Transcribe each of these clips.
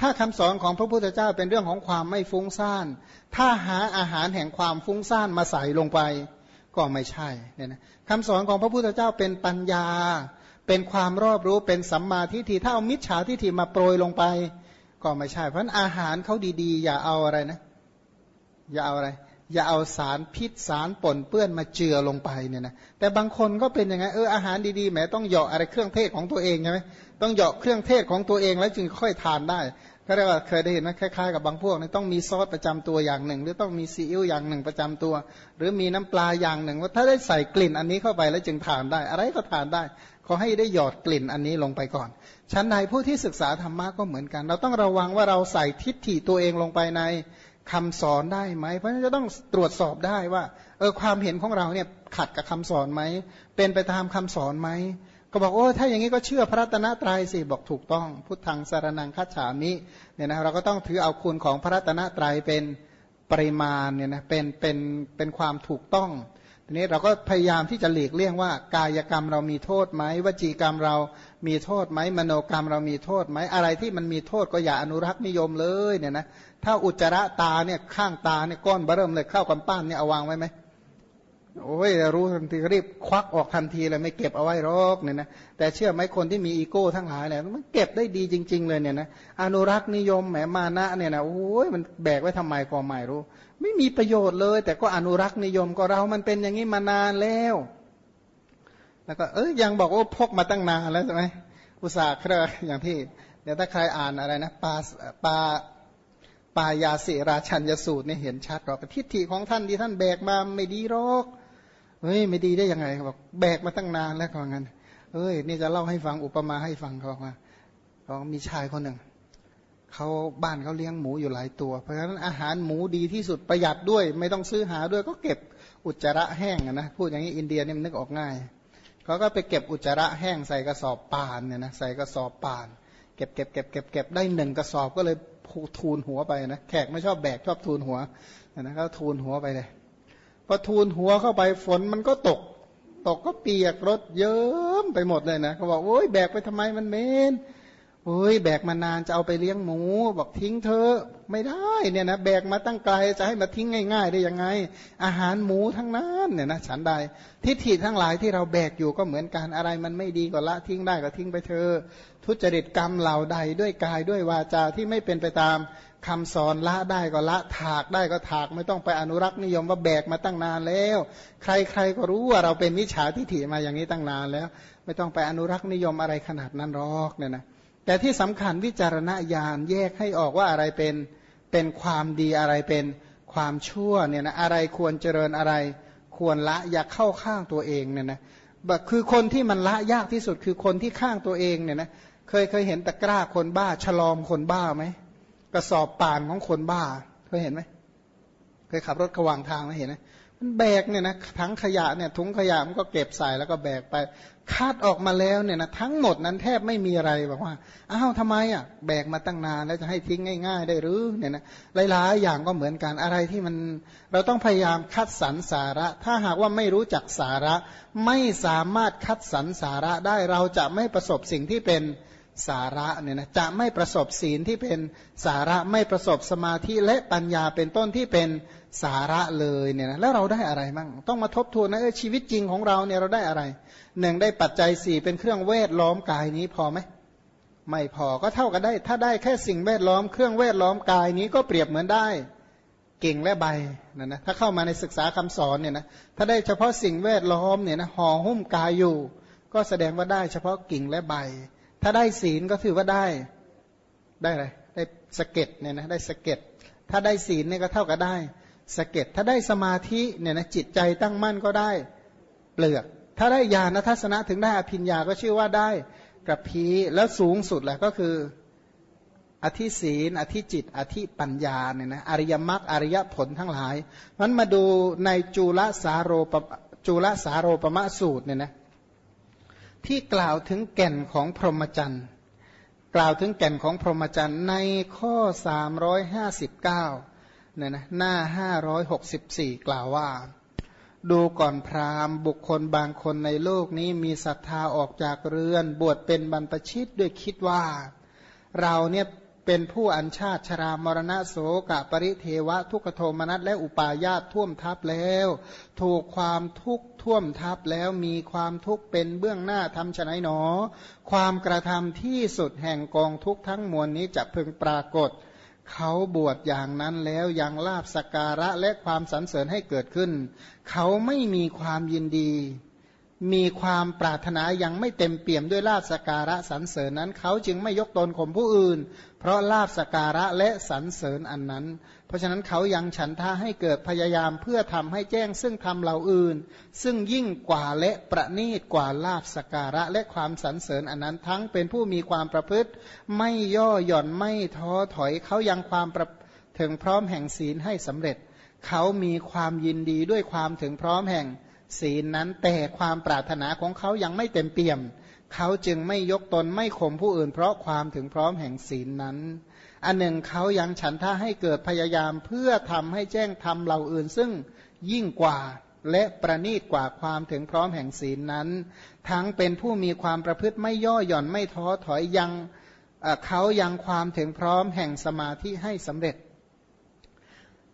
ถ้าคำสอนของพระพุทธเจ้าเป็นเรื่องของความไม่ฟุ้งซ่าน ถ้าหาอาหารแห่งความฟุ้งซ่านมาใส่ลงไป ก็ไม่ใช่เนี่ยนะคำสอนของพระพุทธเจ้าเป็นปัญญา เป็นความรอบรู้เป็นสัมมาทิฏฐิถ้าเอามิจฉาทิฏฐิมาโปรยลงไป ก็ไม่ใช่ เพราะอาหารเขาดีๆ อย่าเอาอะไรนะ อย่าเอาอะไร อย่าเอาสารพิษสารปนเปื้อนมาเจือลงไปเนี่ยนะแต่บางคนก็เป็นยังไงเอออาหารดีๆแหมต้องเหยาะอะไรเครื่องเทศของตัวเองใช่ไหม ต้องเหยาะเครื่องเทศของตัวเองแล้วจึงค่อยทานได้ก็เรียกว่าเคยได้เห็นไหมคล้ายๆกับบางพวกนี่ต้องมีซอสประจำตัวอย่างหนึ่ง หรือต้องมีซีอิ๊วอย่างหนึ่งประจำตัว หรือมีน้ำปลาอย่างหนึ่ง ว่าถ้าได้ใส่กลิ่นอันนี้เข้าไปแล้วจึงทานได้ อะไรก็ทานได้ ขอให้ได้หยอดกลิ่นอันนี้ลงไปก่อนชั้นในผู้ที่ศึกษาธรรมะก็เหมือนกัน เราต้องระวังว่าเราใส่ทิฏฐิตัวเองลงไปในคำสอนได้ไหม เพราะฉะนั้นจะต้องตรวจสอบได้ว่าเออความเห็นของเราเนี่ยขัดกับคำสอนไหมเป็นไปตามคำสอนไหม ก็บอกโอ้ถ้าอย่างนี้ก็เชื่อพระรัตนตรัยสิบอกถูกต้อง พุทธังสารนังคัจฉามิเนี่ยนะเราก็ต้องถือเอาคุณของพระรัตนตรัยเป็นปริมาณเนี่ยนะเป็นเป็นเป็นความถูกต้องทีนี้เราก็พยายามที่จะหลีกเลี่ยงว่ากายกรรมเรามีโทษไหมวจีกรรมเรามีโทษไหมมโนกรรมเรามีโทษไหมอะไรที่มันมีโทษก็อย่าอนุรักษ์นิยมเลยเนี่ยนะถ้าอุจจาระตาเนี่ยข้างตาเนี่ยก้อนเบิ่มเลยเข้ากันป้านเนี่ยเอาวางไว้ไหม โอ้ยรู้ทันทีรีบควักออกทันทีเลยไม่เก็บเอาไว้รอกเนี่ยนะแต่เชื่อไหมคนที่มีอีโก้ทั้งหลายเนี่ยมันเก็บได้ดีจริง ๆ เลยเนี่ยนะอนุรักษ์นิยมแหมมานะเนี่ยนะโอ้ยมันแบกไว้ทำไมก็ไม่รู้ ไม่มีประโยชน์เลย แต่ก็อนุรักษ์นิยมก็เรามันเป็นอย่างนี้มานานแล้ว แล้วก็เอ้ยยังบอกว่าพกมาตั้งนานแล้วใช่ไหมอุตส่าห์เครอย่างที่เดี๋ยวถ้าใครอ่านอะไรนะปาปาปายาสิราชันยสูตรเนี่ยเห็นชัดหรอกทิฏฐิของท่านที่ท่านแบกมาไม่ดีหรอก เฮ้ยไม่ดีได้ยังไงเขาบอกแบกมาตั้งนานแล้วเขาบอกงั้นเอ้ยนี่จะเล่าให้ฟังอุปมาให้ฟังเขาบอกว่าเขามีชายคนหนึ่งเขาบ้านเขาเลี้ยงหมูอยู่หลายตัว เพราะฉะนั้นอาหารหมูดีที่สุดประหยัดด้วย ไม่ต้องซื้อหาด้วยก็เก็บอุจจาระแห้งนะพูดอย่างนี้อินเดียเนี่มันนึกออกง่ายเขาก็ไปเก็บอุจจาระแห้งใส่กระสอบป่านเนี่ยนะใส่กระสอบป่าน เก็บเก็บเก็บเก็บเก็บได้หนึ่งกระสอบก็เลยทูลหัวไปนะแขกไม่ชอบแบกชอบทูลหัวนะก็ทูลหัวไปเลย พอทูลหัวเข้าไปฝนมันก็ตก ตกก็เปียกรถเยิ้มไปหมดเลยนะเขาบอกโอ้ยแบกไปทำไมมันเมน โอ้ยแบกมานานจะเอาไปเลี้ยงหมู บอกทิ้งเธอไม่ได้เนี่ยนะแบกมาตั้งไกลจะให้มาทิ้งง่าย ๆ ได้ยังไง อาหารหมูทั้งนั้นเนี่ยนะฉันใดทิฏฐิทั้งหลายที่เราแบกอยู่ก็เหมือนกันอะไรมันไม่ดีก็ละทิ้งได้ก็ทิ้งไปเธอ ทุจริตกรรมเหล่าใดด้วยกายด้วยวาจาที่ไม่เป็นไปตามคำสอนละได้ก็ละถากได้ก็ถากไม่ต้องไปอนุรักษ์นิยมว่าแบกมาตั้งนานแล้ว ใครๆก็รู้ว่าเราเป็นมิจฉาทิฏฐิมาอย่างนี้ตั้งนานแล้ว ไม่ต้องไปอนุรักษ์นิยมอะไรขนาดนั้นหรอกเนี่ยนะ แต่ที่สำคัญวิจารณญาณแยกให้ออกว่าอะไรเป็นเป็นความดีอะไรเป็นความชั่วเนี่ยนะอะไรควรเจริญอะไร ควรละอย่าเข้าข้างตัวเองเนี่ยนะคือคนที่มันละยากที่สุดคือคนที่ข้างตัวเองเนี่ยนะเคยเคยเห็นตะกร้าคนบ้า ฉลอมคนบ้าไหมกระสอบป่านของคนบ้าเคยเห็นไหมเคยขับรถขวางทางไหมเห็นไหม มันแบกเนี่ยนะทั้งขยะเนี่ยถุงขยะมันก็เก็บใส่แล้วก็แบกไป คาดออกมาแล้วเนี่ยนะทั้งหมดนั้นแทบไม่มีอะไรบอกว่าอ้าวทำไมอะแบกมาตั้งนานแล้วจะให้ทิ้งง่าย ๆ ได้หรือเนี่ยนะหลายๆอย่างก็เหมือนกันอะไรที่มันเราต้องพยายามคัดสรรสาระ ถ้าหากว่าไม่รู้จักสาระ ไม่สามารถคัดสรรสาระได้เราจะไม่ประสบสิ่งที่เป็น สาระเนี่ยนะจะไม่ประสบศีลที่เป็นสาระไม่ประสบสมาธิและปัญญาเป็นต้นที่เป็นสาระเลยเนี่ยนะแล้วเราได้อะไรบ้างต้องมาทบทวนนะเออชีวิตจริงของเราเนี่ยเราได้อะไรหนึ่งได้ปัจจัยสี่เป็นเครื่องเวทล้อมกายนี้พอไหมไม่พอก็เท่ากันได้ ถ้าได้แค่สิ่งแวดล้อมเครื่องแวดล้อมกายนี้ก็เปรียบเหมือนได้กิ่งและใบนะนะถ้าเข้ามาในศึกษาคำสอนเนี่ยนะถ้าได้เฉพาะสิ่งแวดล้อมเนี่ยนะห่อหุ้มกายอยู่ ก็แสดงว่าได้เฉพาะกิ่งและใบ ถ้าได้ศีลก็ถือว่าได้ ได้อะไรได้สะเก็ดเนี่ยนะได้สะเก็ดถ้าได้ศีลเนี่ยก็เท่ากับได้สะเก็ดถ้าได้สมาธิเนี่ยนะจิตใจตั้งมั่นก็ได้เปลือก ถ้าได้ญาณทัศนะถึงได้อภิญญาก็ชื่อว่าได้กระพี้แล้วสูงสุดแหละก็คืออธิศีล อธิจิต อธิปัญญาเนี่ยนะอริยมรรคอริยผลทั้งหลายมันมาดูในจุลสาโรปจุลสาโรปมะสูตรเนี่ยนะ ที่กล่าวถึงแก่นของพรหมจรรย์ กล่าวถึงแก่นของพรหมจรรย์ในข้อ 359เนี่ยนะหน้า 564 กล่าวว่า ดูก่อนพราหมณ์ บุคคลบางคนในโลกนี้มีศรัทธาออกจากเรือน บวชเป็นบรรพชิตด้วยคิดว่า เราเนี่ย เป็นผู้อัญชาติชรามรณะโสกะปริเทวะทุกขโทมนัสและอุปาญาตท่วมทับแล้ว ถูกความทุกข์ท่วมทับแล้วมีความทุกข์เป็นเบื้องหน้าทำฉนัยหนอ ความกระทำที่สุดแห่งกองทุกข์ทั้งมวลนี้จะพึงปรากฏ เขาบวชอย่างนั้นแล้วยังลาบสการะและความสรรเสริญให้เกิดขึ้น เขาไม่มีความยินดี มีความปรารถนายังไม่เต็มเปี่ยมด้วยลาบสการะสรรเสริญนั้น เขาจึงไม่ยกตนข่มผู้อื่น เพราะลาบสการะและสรรเสริญอันนั้น เพราะฉะนั้นเขายังฉันท่าให้เกิดพยายามเพื่อทำให้แจ้งซึ่งทำเหล่าอื่น ซึ่งยิ่งกว่าและประณีตกว่าลาบสการะและความสรรเสริญอันนั้น ทั้งเป็นผู้มีความประพฤติ ไม่ย่อหย่อนไม่ท้อถอยเขายังความประถึงพร้อมแห่งศีลให้สำเร็จ เขามีความยินดีด้วยความถึงพร้อมแห่ง ศีลนั้นแต่ความปรารถนาของเขายังไม่เต็มเปี่ยม เขาจึงไม่ยกตนไม่ข่มผู้อื่น เพราะความถึงพร้อมแห่งศีลนั้น อันหนึ่งเขายังฉันท่าให้เกิดพยายามเพื่อทำให้แจ้งทำเหล่าอื่น ซึ่งยิ่งกว่าและประณีตกว่าความถึงพร้อมแห่งศีลนั้น ทั้งเป็นผู้มีความประพฤติไม่ย่อหย่อนไม่ท้อถอยยังเขายังความถึงพร้อมแห่งสมาธิให้สำเร็จ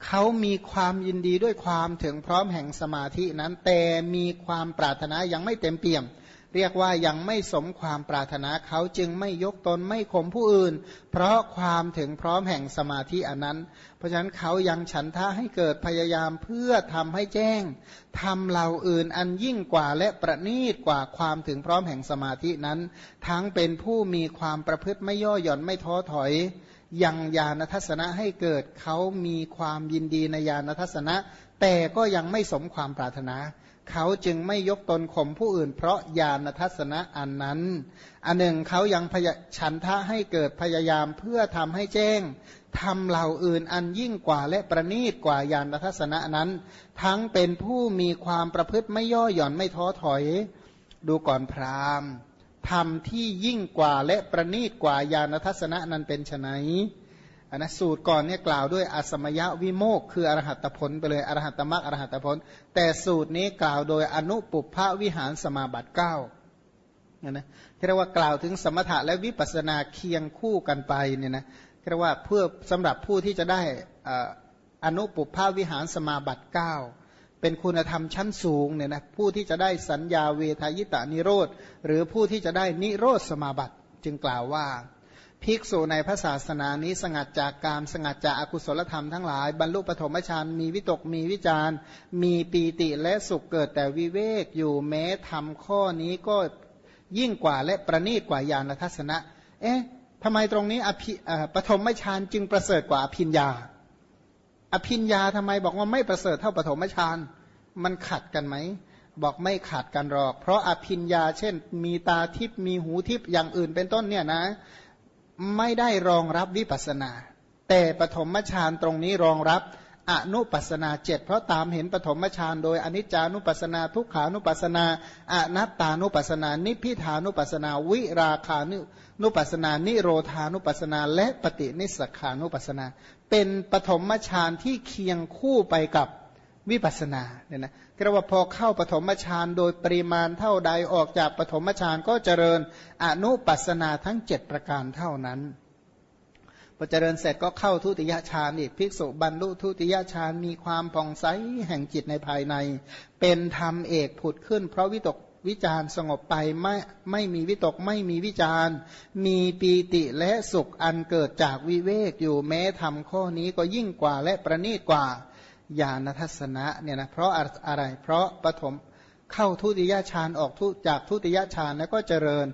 เขามีความยินดีด้วยความถึงพร้อมแห่งสมาธินั้น แต่มีความปรารถนายังไม่เต็มเปี่ยม เรียกว่ายังไม่สมความปรารถนาเขาจึงไม่ยกตนไม่ข่มผู้อื่น เพราะความถึงพร้อมแห่งสมาธิอันนั้น เพราะฉะนั้นเขายังฉันท่าให้เกิดพยายามเพื่อทำให้แจ้งทำเหล่าอื่นอันยิ่งกว่าและประณีตกว่าความถึงพร้อมแห่งสมาธินั้น ทั้งเป็นผู้มีความประพฤติไม่ย่อหย่อนไม่ท้อถอย ยังญาณทัศนะให้เกิดเขามีความยินดีในญาณทัศนะ แต่ก็ยังไม่สมความปรารถนา เขาจึงไม่ยกตนข่มผู้อื่น เพราะญาณทัศนะอันนั้น อันหนึ่งเขายังพยฉันทะให้เกิดพยายามเพื่อทำให้แจ้งทำเหล่าอื่นอันยิ่งกว่าและประณีตกว่าญาณทัศนะนั้น ทั้งเป็นผู้มีความประพฤติไม่ย่อหย่อนไม่ท้อถอย ดูก่อนพราหมณ์ ธรรมที่ยิ่งกว่าและประณีตกว่าญาณทัศนะนั้นเป็นไนอันนะสูตรก่อนเนี่ยกล่าวด้วยอสมยวิโมกคืออรหัตผลไปเลยอรหัตมรรคอรหัตผล แต่สูตรนี้กล่าวโดยอนุปุพพวิหารสมาบัติเก้านะเรียกว่ากล่าวถึงสมถะและวิปัสสนาเคียงคู่กันไปเนี่ยนะที่เรียกว่าเพื่อสำหรับผู้ที่จะได้อนุปุพพวิหารสมาบัติเก้า เป็นคุณธรรมชั้นสูงเนี่ยนะผู้ที่จะได้สัญญาเวทายตานิโรธ หรือผู้ที่จะได้นิโรธสมาบัติจึงกล่าวว่า ภิกษุในพระศาสนานี้สงัดจากการสงัดจากอากุศลธรรมทั้งหลาย บรรลุปฐมฌานมีวิตกมีวิจารมีปีติและสุขเกิดแต่วิเวกอยู่แม้ทำข้อนี้ก็ยิ่งกว่าและประณีตกว่าญาณทัศนะ เอ๊ะทำไมตรงนี้อภิปฐมฌานจึงประเสริฐกว่าอภิญญา อภิญญาทำไมบอกว่าไม่ประเสริฐเท่าปฐมฌาน มันขัดกันไหม บอกไม่ขัดกันหรอก เพราะอภิญญาเช่น มีตาทิพมีหูทิพอย่างอื่นเป็นต้นเนี่ยนะ ไม่ได้รองรับวิปัสนา แต่ปฐมฌานตรงนี้รองรับอนุปัสนาเจ็ดเพราะตามเห็นปฐมฌานโดยอนิจจานุปัสนาทุกขานุปัสนาอนัตตานุปัสนา นิพิทานุปัสนา วิราคานุนุปัสนา นิโรธานุปัสนา และปฏินิสขานุปัสนา เป็นปฐมฌานที่เคียงคู่ไปกับ วิปัสนาเนี่ยนะกระว่าพอเข้าปฐมฌานโดยปริมาณเท่าใดออกจากปฐมฌานก็เจริญอนุปัสนาทั้งเจ็ดประการเท่านั้นพอเจริญเสร็จก็เข้าทุติยฌานอีกภิกษุบรรลุทุติยฌานมีความผ่องใสแห่งจิตในภายใน เป็นธรรมเอกผุดขึ้น เพราะวิตกวิจารสงบไปไม่ไม่มีวิตกไม่มีวิจารมีปีติและสุขอันเกิดจากวิเวกอยู่แม้ทำข้อนี้ก็ยิ่งกว่าและประณีตกว่า ญาณทัศนะเนี่ยนะเพราะอะไร เพราะปฐมเข้าทุติยฌานออกทุจากทุติยฌานแล้วก็เจริญ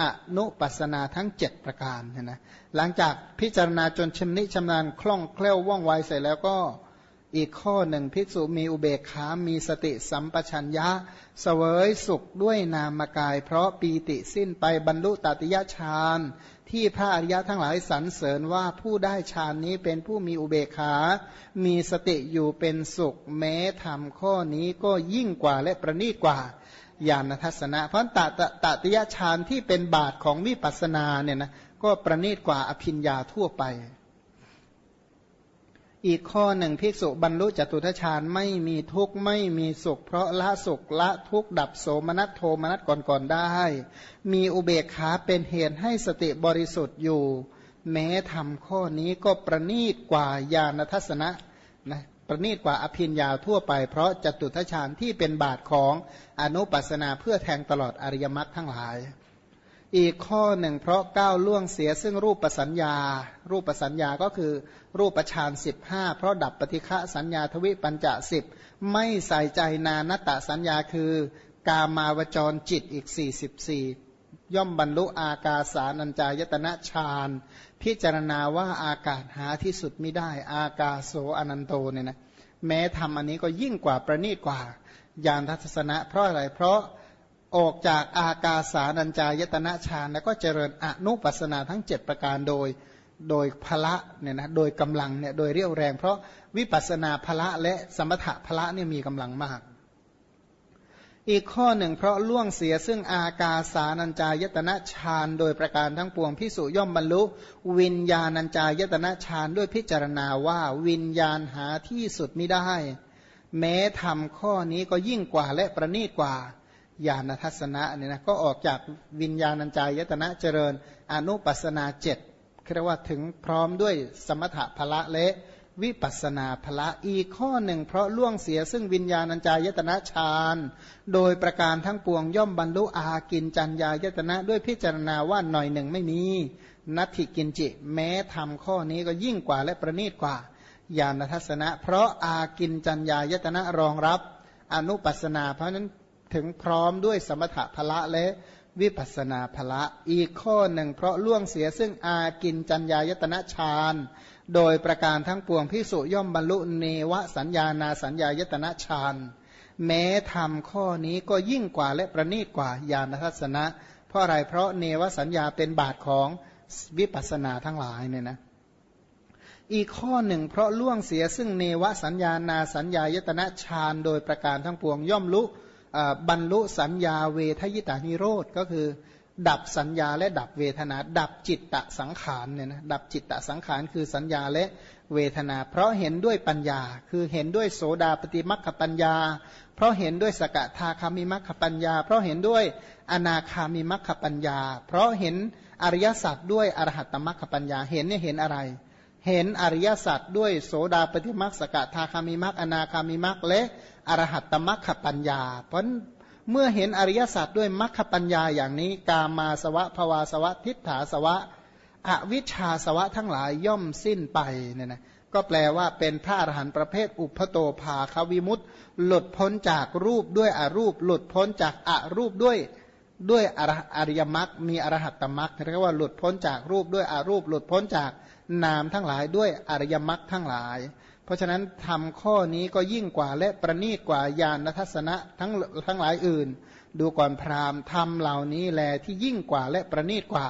อนุปัสนาทั้ง 7 ประการนนะหลังจากพิจารณาจนชำนิชำนาญคล่องแคล่วว่องไวเสร็จแล้วก็ อีกข้อหนึ่งภิกษุมีอุเบกขา มีสติสัมปชัญญะเสวยสุขด้วยนามกาย เพราะปีติสิ้นไปบรรลุตติยฌานที่พระอริยะทั้งหลายสรรเสริญว่าผู้ได้ฌานนี้เป็นผู้มีอุเบกขา มีสติอยู่เป็นสุข แม้ทำข้อนี้ก็ยิ่งกว่าและประณีตกว่าญาณทัศนะ เพราะตตตติยฌานที่เป็นบาทของวิปัสสนาเนี่ยนะก็ประณีตกว่าอภิญญาทั่วไป อีกข้อหนึ่งภิกษุบรรลุจตุทชาญไม่มีทุกข์ไม่มีสุข เพราะละสุขละทุกข์ดับโสมนัสโทมนัสก่อนๆได้ มีอุเบกขาเป็นเหตุให้สติบริสุทธิ์อยู่ แม้ทำข้อนี้ก็ประนีตกว่าญาณทัศนะนะประนีตกว่าอภิญญาทั่วไปเพราะจตุทัชฌานที่เป็นบาทของอนุปัสนาเพื่อแทงตลอดอริยมรรคทั้งหลาย อีกข้อหนึ่งเพราะก้าวล่วงเสียซึ่งรูปปัสัญญา รูปปัสัญญาก็คือรูปฌานสิบห้าเพราะดับปฏิฆะสัญญาทวิปัญจะสิบไม่ใส่ใจนานตะสัญญาคือกามาวจรจิตอีก44ย่อมบรรลุอากาสานัญจายตนะฌานพิจารณาว่าอากาศหาที่สุดไม่ได้ อากาโสอนันโตเนี่ยนะแม้ทำอันนี้ก็ยิ่งกว่าประณีตกว่าญาณทัศนะ เพราะอะไรเพราะ ออกจากอากาสานัญจายตนะฌานแล้วก็เจริญอนุปัสนาทั้ง 7 ประการโดยโดยพละเนี่ยนะโดยกำลังเนี่ยโดยเรียวแรง เพราะวิปัสนาพละและสมถะพละเนี่ยมีกำลังมาก อีกข้อหนึ่งเพราะล่วงเสียซึ่งอากาสานัญจายตนะฌานโดยประการทั้งปวงพิสุย่อมบรรลุ วิญญาณัญจายตนะฌานด้วยพิจารณาว่าวิญญาณหาที่สุดไม่ได้ แม้ทำข้อนี้ก็ยิ่งกว่าและประณีตกว่า ญาณทัศนะเนี่ยนะก็ออกจากวิญญาณัญจายตนะเจริญ อนุปัสนาเจ็ดเรียกว่าถึงพร้อมด้วยสมถะพละและวิปัสนาภละอีกข้อหนึ่ง เพราะล่วงเสียซึ่งวิญญาณัญจายตนะฌานโดยประการทั้งปวงย่อมบรรลุอากินจัญญายตนะด้วยพิจารณาว่าหน่อยหนึ่งไม่มีนัตถิกินจิ แม้ทำข้อนี้ก็ยิ่งกว่าและประณีตกว่าญาณทัศนะ เพราะอากินจัญญายตนะรองรับอนุปัสนา เพราะนั้น ถึงพร้อมด้วยสมถะภละและวิปัสนาภละอีกข้อหนึ่งเพราะล่วงเสียซึ่งอากินจัญญายตนะฌานโดยประการทั้งปวงพิสุย่อมบรรลุเนวสัญญานาสัญญายตนะฌานแม้ทำข้อนี้ก็ยิ่งกว่าและประณีตกว่าญาณทัศนะ เพราะอะไรเพราะเนวสัญญาเป็นบาทของวิปัสนาทั้งหลายเนี่ยนะอีกข้อหนึ่งเพราะล่วงเสียซึ่งเนวสัญญานาสัญญายตนะฌานโดยประการทั้งปวงย่อมลุ บรรลุสัญญาเวทยิตานิโรธก็คือ ดับสัญญาและดับเวทนา ดับจิตตะสังขารเนี่ยนะดับจิตตะสังขารคือสัญญาและเวทนา เพราะเห็นด้วยปัญญา คือเห็นด้วยโสดาปฏิมัคคปัญญา เพราะเห็นด้วยสกทาคามิมัคคปัญญา เพราะเห็นด้วยอนาคามิมัคคปัญญา เพราะเห็นอริยสัจด้วยอรหัตตมัคคปัญญาเห็นเนี่ยเห็นอะไร เห็นอริยสัจด้วยโสดาปฏิมัคสกทาคามิมัคอนาคามิมัคและอรหัตตมัคคปัญญา เพราะเมื่อเห็นอริยสัจด้วยมรรคปัญญาอย่างนี้ กามาสวะภวาสวะ ทิฏฐาสวะ อวิชชาสวะทั้งหลายย่อมสิ้นไปเนี่ยนะก็แปลว่าเป็นพระอรหันต์ประเภทอุปโตภาควิมุตต์หลุดพ้นจากรูปด้วยอรูป หลุดพ้นจากอรูปด้วยด้วยอริยมรรคมีอรหัตตมรรคเรียกว่าหลุดพ้นจากรูปด้วยอรูป หลุดพ้นจาก นามทั้งหลายด้วยอริยมรรคทั้งหลาย เพราะฉะนั้นทำข้อนี้ก็ยิ่งกว่าและประณีตกว่าญาณทัศนะทั้งทั้งหลายอื่น ดูก่อนพราหมณ์ทำเหล่านี้แลที่ยิ่งกว่าและประณีตกว่า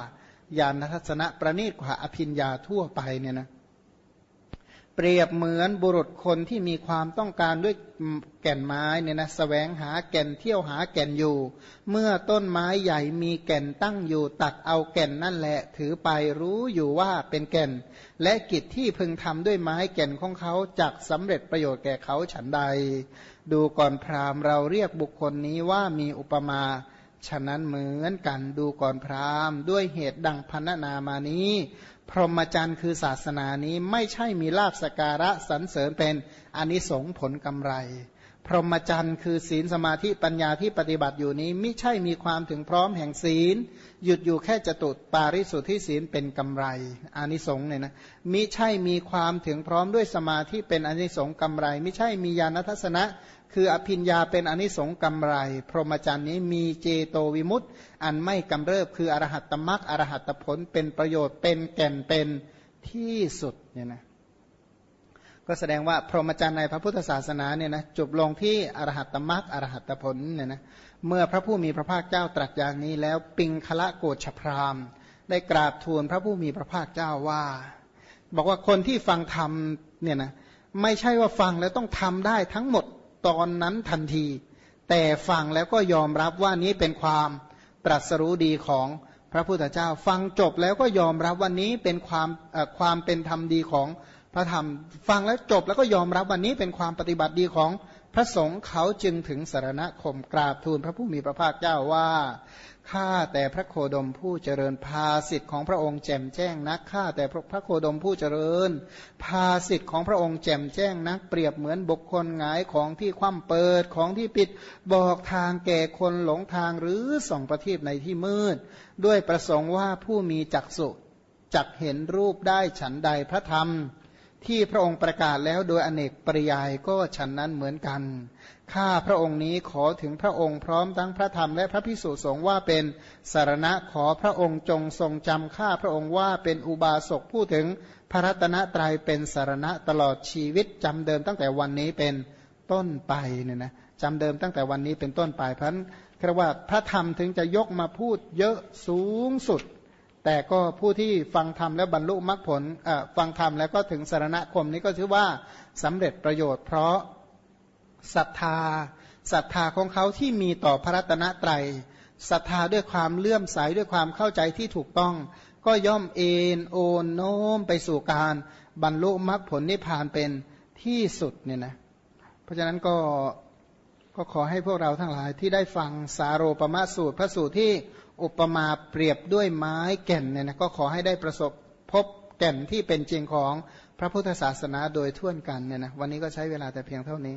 ญาณทัศนะประณีตกว่าอภิญญาทั่วไปเนี่ยนะ เปรียบเหมือนบุรุษคนที่มีความต้องการด้วยแก่นไม้เนี่ยนะสแสวงหาแก่นเที่ยวหาแก่นอยู่ เมื่อต้นไม้ใหญ่มีแก่นตั้งอยู่ ตัดเอาแก่นนั่นแหละ ถือไปรู้อยู่ว่าเป็นแก่น และกิจที่พึงทำด้วยไม้แก่นของเขาจักสำเร็จประโยชน์แก่เขาฉันใด ดูก่อนพราหมณ์เราเรียกบุคคลนี้ว่ามีอุปมา ฉะนั้นเหมือนกันดูก่อนพราหมณ์ ด้วยเหตุดังพันนามานี้ พรหมจรรย์คือศาสนานี้ไม่ใช่มีลาบสการะสรรเสริญเป็นอนิสงผลกำไร พรหมจรรย์คือศีลสมาธิปัญญาที่ปฏิบัติอยู่นี้ไม่ใช่มีความถึงพร้อมแห่งศีล หยุดอยู่แค่จตุปาริสุทธิศีลเป็นกำไรอานิสงเนี่ยนะมิใช่มีความถึงพร้อมด้วยสมาธิเป็นอนิสงส์กำไร ไม่ใช่มีญาณทัศนะ คืออภิญญาเป็นอนิสงส์กำไร พรหมจรรย์นี้มีเจโตวิมุตต์อันไม่กำเริบคืออรหัตตมรักอรหัตผลเป็นประโยชน์เป็นแก่นเป็นที่สุดเนี่ยนะก็แสดงว่าพรหมจรรย์ในพระพุทธศาสนาเนี่ยนะจบลงที่อรหัตตมรักอรหัตผลเนี่ยนะเมื่อพระผู้มีพระภาคเจ้าตรัสอย่างนี้แล้วปิงคละโกชพรามได้กราบทูลพระผู้มีพระภาคเจ้าว่า บอกว่าคนที่ฟังธรรมเนี่ยนะไม่ใช่ว่าฟังแล้วต้องทำได้ทั้งหมด ตอนนั้นทันที แต่ฟังแล้วก็ยอมรับว่านี้เป็นความตรัสรู้ดีของพระพุทธเจ้า ฟังจบแล้วก็ยอมรับวันนี้เป็นความความเป็นธรรมดีของพระธรรม ฟังแล้วจบแล้วก็ยอมรับวันนี้เป็นความปฏิบัติดีของ พระสงฆ์เขาจึงถึงสารณคมกราบทูลพระผู้มีพระภาคเจ้าว่าข้าแต่พระโคดมผู้เจริญภาสิทธิ์ของพระองค์แจ่มแจ้งนักข้าแต่พระโคดมผู้เจริญ ภาสิทธิ์ของพระองค์แจ่มแจ้งนักเปรียบเหมือนบุคคลหงายของที่คว่ำเปิดของที่ปิดบอกทางแก่คนหลงทางหรือส่องประทีปในที่มืด ด้วยประสงค์ว่าผู้มีจักษุจักเห็นรูปได้ฉันใดพระธรรม ที่พระองค์ประกาศแล้วโดยอเนกปริยายก็ฉันนั้นเหมือนกัน ข้าพระองค์นี้ขอถึงพระองค์พร้อมทั้งพระธรรมและพระพิสุสงฆ์ว่าเป็นสารณะขอพระองค์จงทรงจำข้าพระองค์ว่าเป็นอุบาสกพูดถึงพระรัตนตรัยเป็นสารณะตลอดชีวิตจำเดิมตั้งแต่วันนี้เป็นต้นไปเนี่ยนะจำเดิมตั้งแต่วันนี้เป็นต้นไปเพราะนั้นคือว่าพระธรรมถึงจะยกมาพูดเยอะสูงสุด แต่ก็ผู้ที่ฟังธรรมแล้วบรรลุมรรคผลฟังธรรมแล้วก็ถึงสารณคมนี้ก็ถือว่าสำเร็จประโยชน์ เพราะศรัทธาศรัทธาของเขาที่มีต่อพระรัตนตรัยศรัทธาด้วยความเลื่อมใสด้วยความเข้าใจที่ถูกต้อง ก็ย่อมเอ็นโอนโน้มไปสู่การบรรลุมรรคผลนิพพานเป็นที่สุดเนี่ยนะเพราะฉะนั้นก็ก็ขอให้พวกเราทั้งหลายที่ได้ฟังสาโรปมาสูตรพระสูตรที่ อุปมาเปรียบด้วยไม้แก่นเนี่ยนะก็ขอให้ได้ประสบพบแก่นที่เป็นจริงของพระพุทธศาสนาโดยทั่วกันเนี่ยนะวันนี้ก็ใช้เวลาแต่เพียงเท่านี้